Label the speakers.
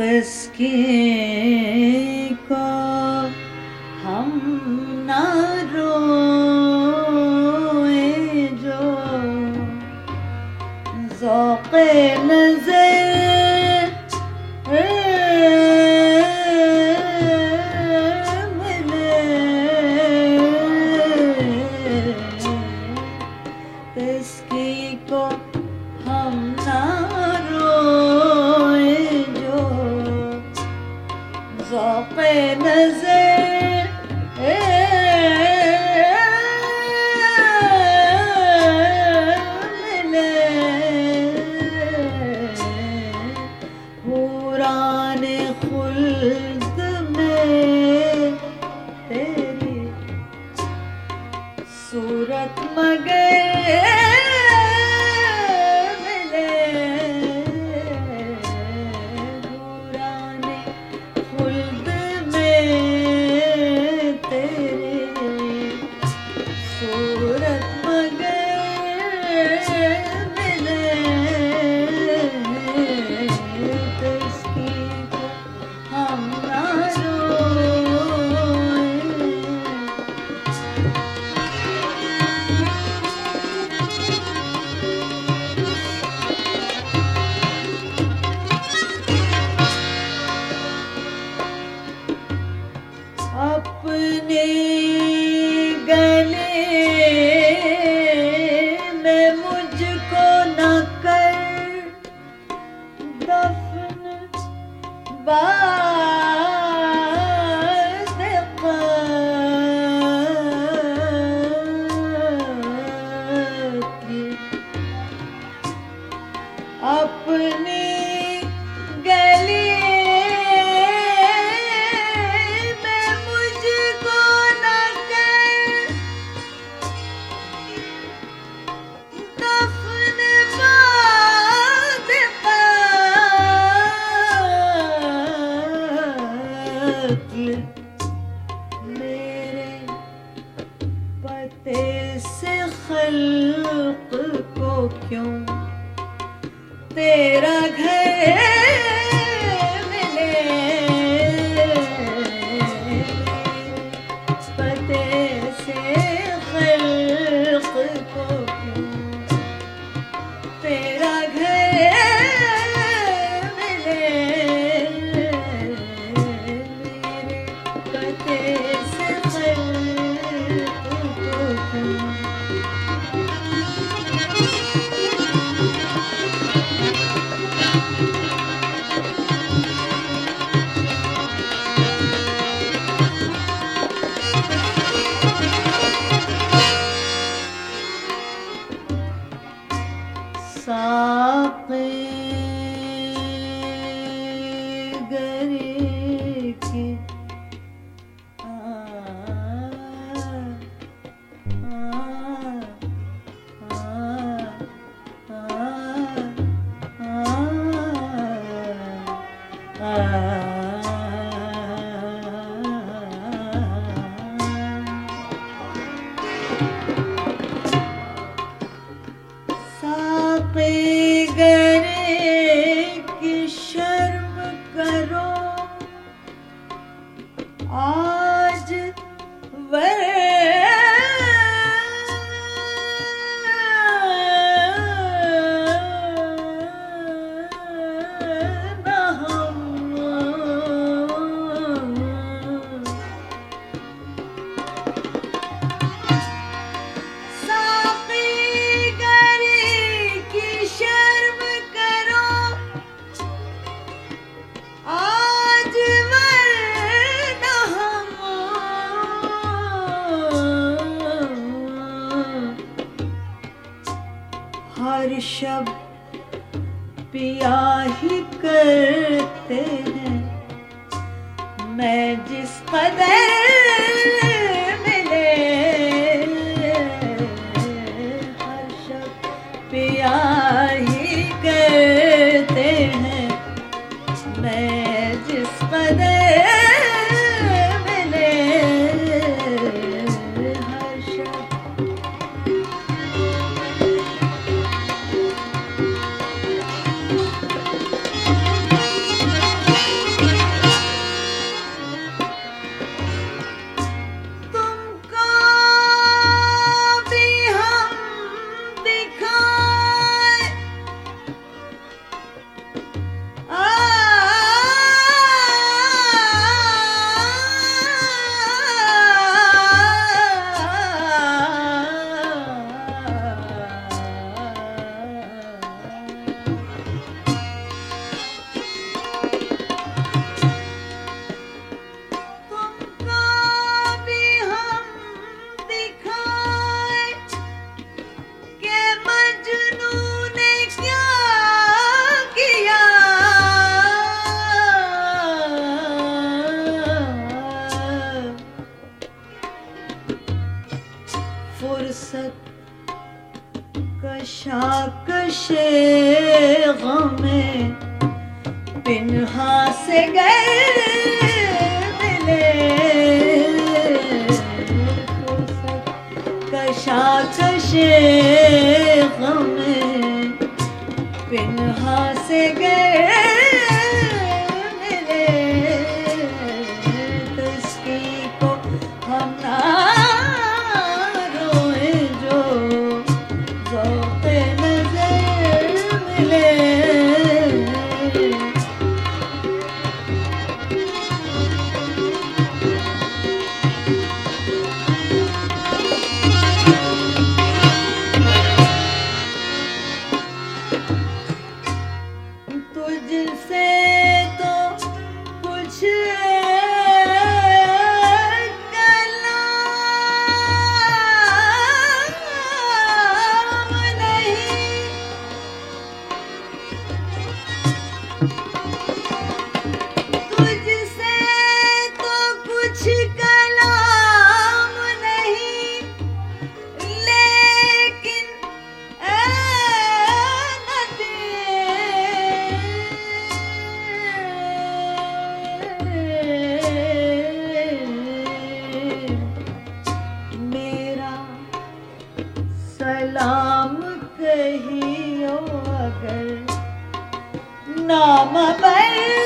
Speaker 1: تسکین کو ہم ذوق نظر پہ نظر خلق کو کیوں؟ تیرا گھر آج ور ہر شب پیا ہی کرتے ہیں۔ میں جس قدر کشاکش غم پنہا سے گئے ملے۔ کشاکش غم پنہا سے گئے رہی ہو اگر نام بر